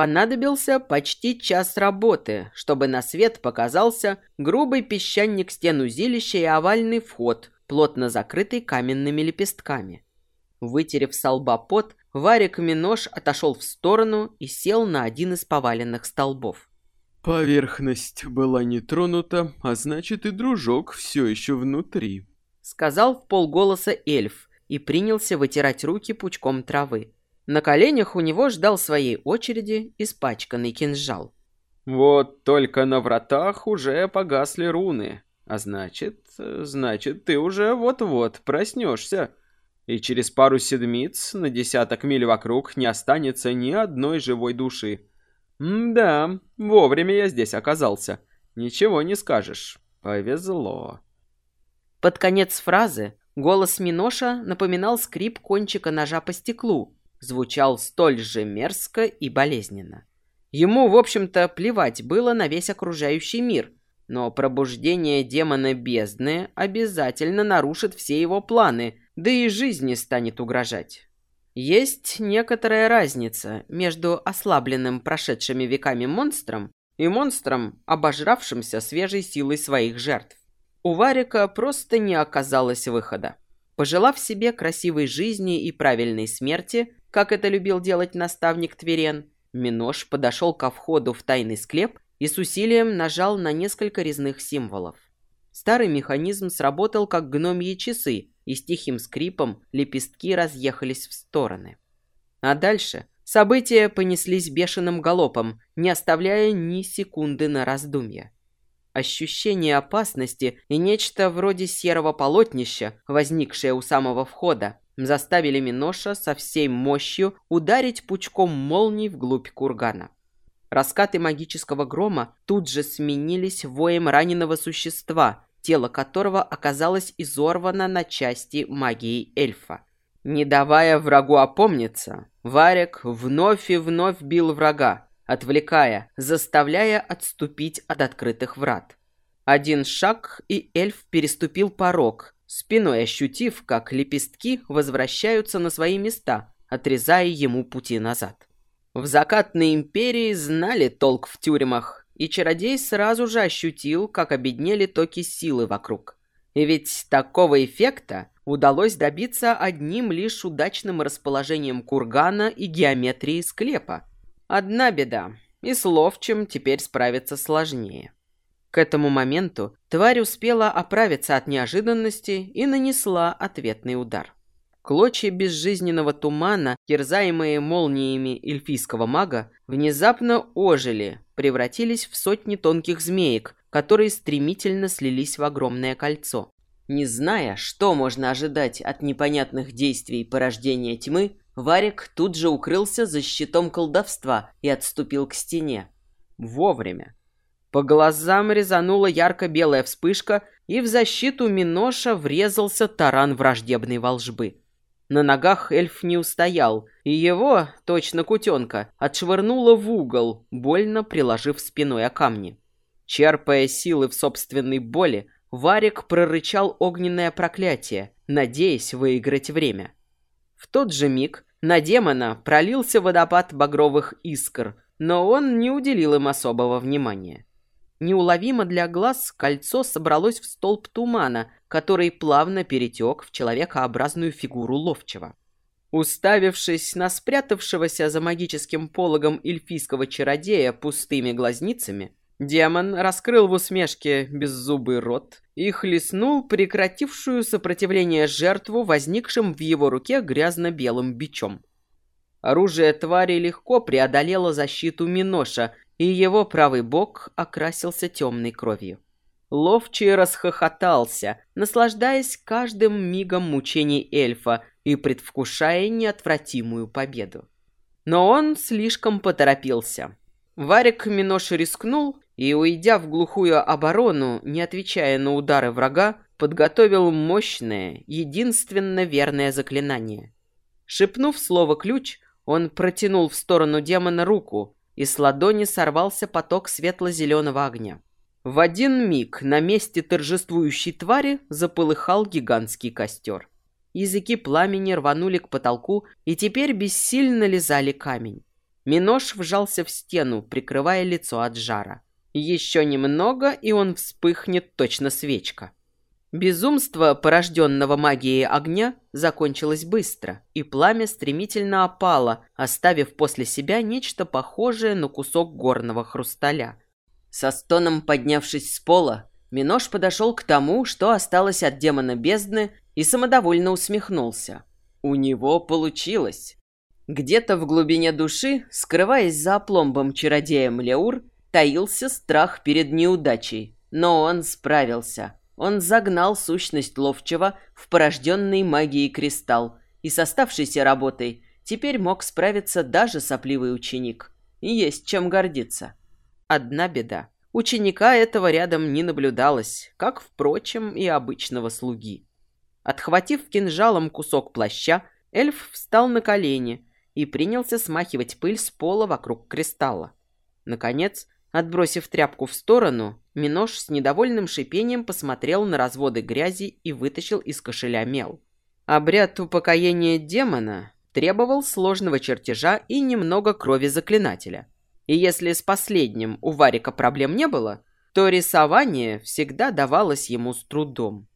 Понадобился почти час работы, чтобы на свет показался грубый песчаник стен узилища и овальный вход, плотно закрытый каменными лепестками. Вытерев с лба пот, Варик Минош отошел в сторону и сел на один из поваленных столбов. «Поверхность была не тронута, а значит и дружок все еще внутри», — сказал в полголоса эльф и принялся вытирать руки пучком травы. На коленях у него ждал своей очереди испачканный кинжал. «Вот только на вратах уже погасли руны, а значит, значит, ты уже вот-вот проснешься, и через пару седмиц на десяток миль вокруг не останется ни одной живой души. да, вовремя я здесь оказался. Ничего не скажешь. Повезло». Под конец фразы голос Миноша напоминал скрип кончика ножа по стеклу, звучал столь же мерзко и болезненно. Ему, в общем-то, плевать было на весь окружающий мир, но пробуждение демона бездны обязательно нарушит все его планы, да и жизни станет угрожать. Есть некоторая разница между ослабленным прошедшими веками монстром и монстром, обожравшимся свежей силой своих жертв. У Варика просто не оказалось выхода. Пожелав себе красивой жизни и правильной смерти, как это любил делать наставник Тверен, Минош подошел ко входу в тайный склеп и с усилием нажал на несколько резных символов. Старый механизм сработал как гномьи часы, и с тихим скрипом лепестки разъехались в стороны. А дальше события понеслись бешеным галопом, не оставляя ни секунды на раздумье. Ощущение опасности и нечто вроде серого полотнища, возникшее у самого входа, заставили Миноша со всей мощью ударить пучком молний вглубь кургана. Раскаты магического грома тут же сменились воем раненого существа, тело которого оказалось изорвано на части магией эльфа. Не давая врагу опомниться, Варик вновь и вновь бил врага, отвлекая, заставляя отступить от открытых врат. Один шаг, и эльф переступил порог, спиной ощутив, как лепестки возвращаются на свои места, отрезая ему пути назад. В закатной империи знали толк в тюрьмах, и чародей сразу же ощутил, как обеднели токи силы вокруг. И ведь такого эффекта удалось добиться одним лишь удачным расположением кургана и геометрии склепа. Одна беда, и с ловчим теперь справиться сложнее. К этому моменту тварь успела оправиться от неожиданности и нанесла ответный удар. Клочья безжизненного тумана, терзаемые молниями эльфийского мага, внезапно ожили, превратились в сотни тонких змеек, которые стремительно слились в огромное кольцо. Не зная, что можно ожидать от непонятных действий порождения тьмы, Варик тут же укрылся за щитом колдовства и отступил к стене. Вовремя. По глазам резанула ярко-белая вспышка, и в защиту Миноша врезался таран враждебной волжбы. На ногах эльф не устоял, и его, точно кутенка, отшвырнуло в угол, больно приложив спиной о камни. Черпая силы в собственной боли, Варик прорычал огненное проклятие, надеясь выиграть время. В тот же миг на демона пролился водопад багровых искр, но он не уделил им особого внимания. Неуловимо для глаз кольцо собралось в столб тумана, который плавно перетек в человекообразную фигуру ловчего. Уставившись на спрятавшегося за магическим пологом эльфийского чародея пустыми глазницами, демон раскрыл в усмешке беззубый рот и хлестнул прекратившую сопротивление жертву возникшим в его руке грязно-белым бичом. Оружие твари легко преодолело защиту Миноша, и его правый бок окрасился темной кровью. Ловчий расхохотался, наслаждаясь каждым мигом мучений эльфа и предвкушая неотвратимую победу. Но он слишком поторопился. Варик Минош рискнул и, уйдя в глухую оборону, не отвечая на удары врага, подготовил мощное, единственно верное заклинание. Шепнув слово «ключ», он протянул в сторону демона руку, и с ладони сорвался поток светло-зеленого огня. В один миг на месте торжествующей твари запылыхал гигантский костер. Языки пламени рванули к потолку и теперь бессильно лизали камень. Минош вжался в стену, прикрывая лицо от жара. Еще немного, и он вспыхнет точно свечка. Безумство, порожденного магией огня, закончилось быстро, и пламя стремительно опало, оставив после себя нечто похожее на кусок горного хрусталя. Со стоном поднявшись с пола, Минош подошел к тому, что осталось от демона бездны, и самодовольно усмехнулся. У него получилось. Где-то в глубине души, скрываясь за опломбом чародея Млеур, таился страх перед неудачей, но он справился – он загнал сущность ловчего в порожденный магией кристалл, и с оставшейся работой теперь мог справиться даже сопливый ученик. И есть чем гордиться. Одна беда. Ученика этого рядом не наблюдалось, как, впрочем, и обычного слуги. Отхватив кинжалом кусок плаща, эльф встал на колени и принялся смахивать пыль с пола вокруг кристалла. Наконец, Отбросив тряпку в сторону, Минош с недовольным шипением посмотрел на разводы грязи и вытащил из кошеля мел. Обряд упокоения демона требовал сложного чертежа и немного крови заклинателя. И если с последним у Варика проблем не было, то рисование всегда давалось ему с трудом.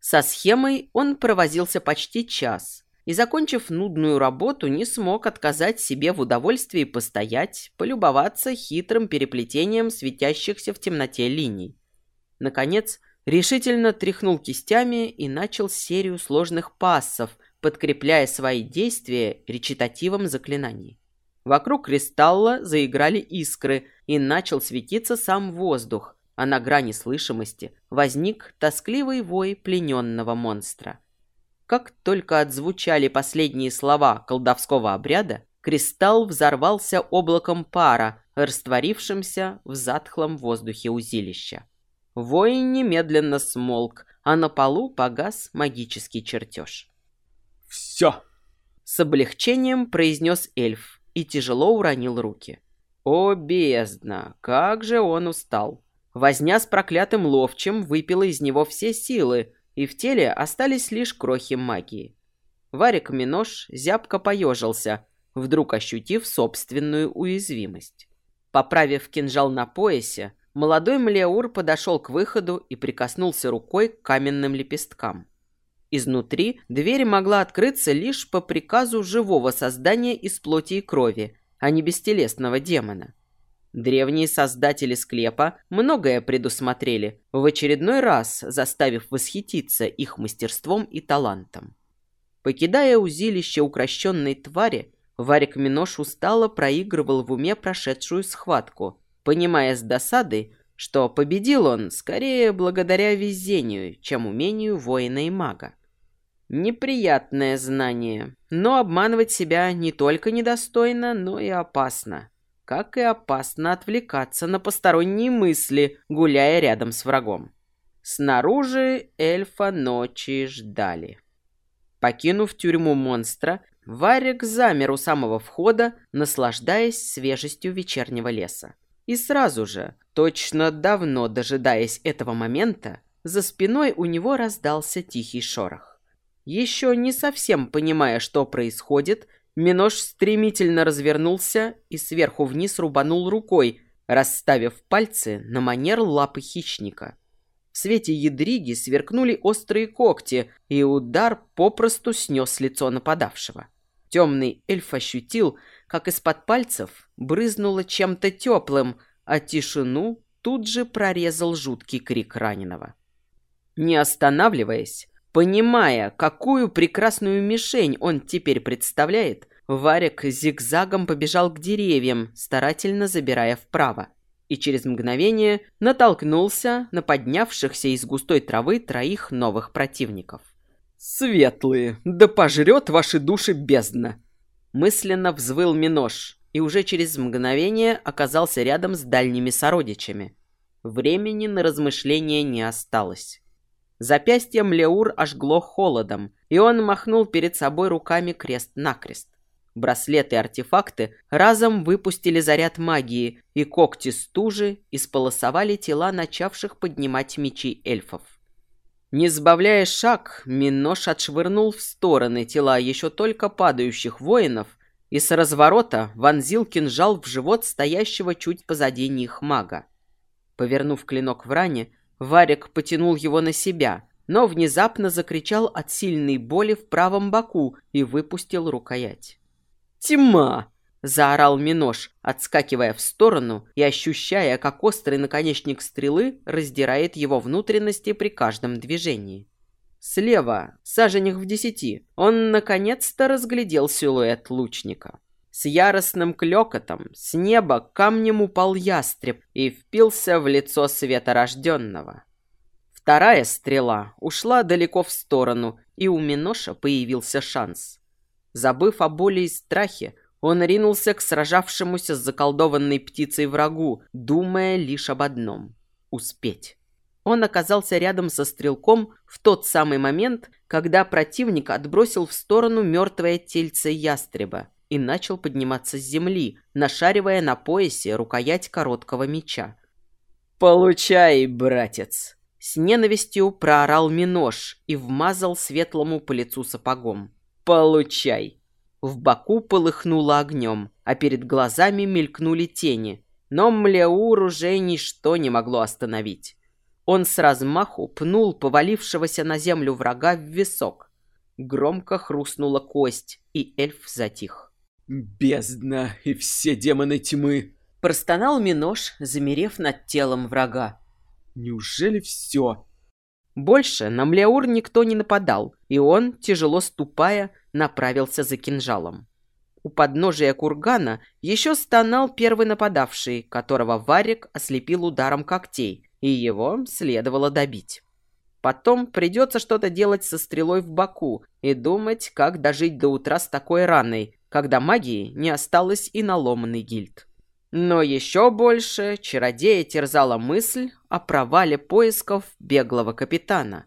Со схемой он провозился почти час, и, закончив нудную работу, не смог отказать себе в удовольствии постоять, полюбоваться хитрым переплетением светящихся в темноте линий. Наконец, решительно тряхнул кистями и начал серию сложных пассов, подкрепляя свои действия речитативом заклинаний. Вокруг кристалла заиграли искры, и начал светиться сам воздух, а на грани слышимости возник тоскливый вой плененного монстра. Как только отзвучали последние слова колдовского обряда, кристалл взорвался облаком пара, растворившимся в затхлом воздухе узилища. Воин немедленно смолк, а на полу погас магический чертеж. «Все!» С облегчением произнес эльф и тяжело уронил руки. О, бездна! Как же он устал! Возня с проклятым ловчим выпила из него все силы, и в теле остались лишь крохи магии. Варик Минош зябко поежился, вдруг ощутив собственную уязвимость. Поправив кинжал на поясе, молодой Млеур подошел к выходу и прикоснулся рукой к каменным лепесткам. Изнутри дверь могла открыться лишь по приказу живого создания из плоти и крови, а не бестелесного демона. Древние создатели склепа многое предусмотрели, в очередной раз заставив восхититься их мастерством и талантом. Покидая узилище укращенной твари, Варик Минош устало проигрывал в уме прошедшую схватку, понимая с досадой, что победил он скорее благодаря везению, чем умению воина и мага. Неприятное знание, но обманывать себя не только недостойно, но и опасно как и опасно отвлекаться на посторонние мысли, гуляя рядом с врагом. Снаружи эльфа ночи ждали. Покинув тюрьму монстра, Варик замер у самого входа, наслаждаясь свежестью вечернего леса. И сразу же, точно давно дожидаясь этого момента, за спиной у него раздался тихий шорох. Еще не совсем понимая, что происходит, Минош стремительно развернулся и сверху вниз рубанул рукой, расставив пальцы на манер лапы хищника. В свете ядриги сверкнули острые когти, и удар попросту снес лицо нападавшего. Темный эльф ощутил, как из-под пальцев брызнуло чем-то теплым, а тишину тут же прорезал жуткий крик раненого. Не останавливаясь, Понимая, какую прекрасную мишень он теперь представляет, Варик зигзагом побежал к деревьям, старательно забирая вправо, и через мгновение натолкнулся на поднявшихся из густой травы троих новых противников. «Светлые, да пожрет ваши души бездна!» Мысленно взвыл Минош и уже через мгновение оказался рядом с дальними сородичами. Времени на размышления не осталось. Запястье Млеур ожгло холодом, и он махнул перед собой руками крест-накрест. Браслеты и артефакты разом выпустили заряд магии, и когти стужи исполосовали тела начавших поднимать мечи эльфов. Не сбавляя шаг, Минош отшвырнул в стороны тела еще только падающих воинов и с разворота вонзил кинжал в живот стоящего чуть позади них мага. Повернув клинок в ране, Варик потянул его на себя, но внезапно закричал от сильной боли в правом боку и выпустил рукоять. «Тьма!» — заорал Минош, отскакивая в сторону и ощущая, как острый наконечник стрелы раздирает его внутренности при каждом движении. Слева, саженях в десяти, он наконец-то разглядел силуэт лучника. С яростным клёкотом с неба камнем упал ястреб и впился в лицо светорожденного. Вторая стрела ушла далеко в сторону, и у Миноша появился шанс. Забыв о боли и страхе, он ринулся к сражавшемуся с заколдованной птицей врагу, думая лишь об одном — успеть. Он оказался рядом со стрелком в тот самый момент, когда противник отбросил в сторону мертвое тельце ястреба и начал подниматься с земли, нашаривая на поясе рукоять короткого меча. «Получай, братец!» С ненавистью проорал Минош и вмазал светлому по лицу сапогом. «Получай!» В боку полыхнуло огнем, а перед глазами мелькнули тени. Но Млеур уже ничто не могло остановить. Он с размаху пнул повалившегося на землю врага в висок. Громко хрустнула кость, и эльф затих. «Бездна и все демоны тьмы!» Простонал Минош, замерев над телом врага. Неужели все? Больше на Млеур никто не нападал, и он, тяжело ступая, направился за кинжалом. У подножия кургана еще стонал первый нападавший, которого Варик ослепил ударом когтей, и его следовало добить. Потом придется что-то делать со стрелой в боку и думать, как дожить до утра с такой раной, когда магии не осталось и на ломаный гильд. Но еще больше чародея терзала мысль о провале поисков беглого капитана.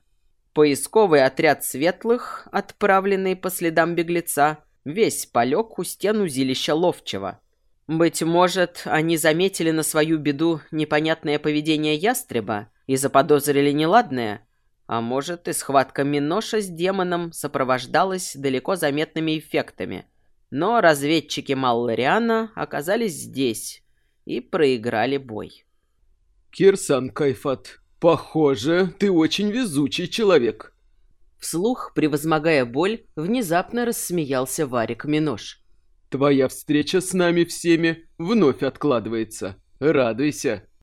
Поисковый отряд светлых, отправленный по следам беглеца, весь полег у стен узилища Ловчего. Быть может, они заметили на свою беду непонятное поведение ястреба и заподозрили неладное, а может и схватка Миноша с демоном сопровождалась далеко заметными эффектами – но разведчики Маллариана оказались здесь и проиграли бой. «Кирсан Кайфат, похоже, ты очень везучий человек». Вслух, превозмогая боль, внезапно рассмеялся Варик Минош. «Твоя встреча с нами всеми вновь откладывается. Радуйся».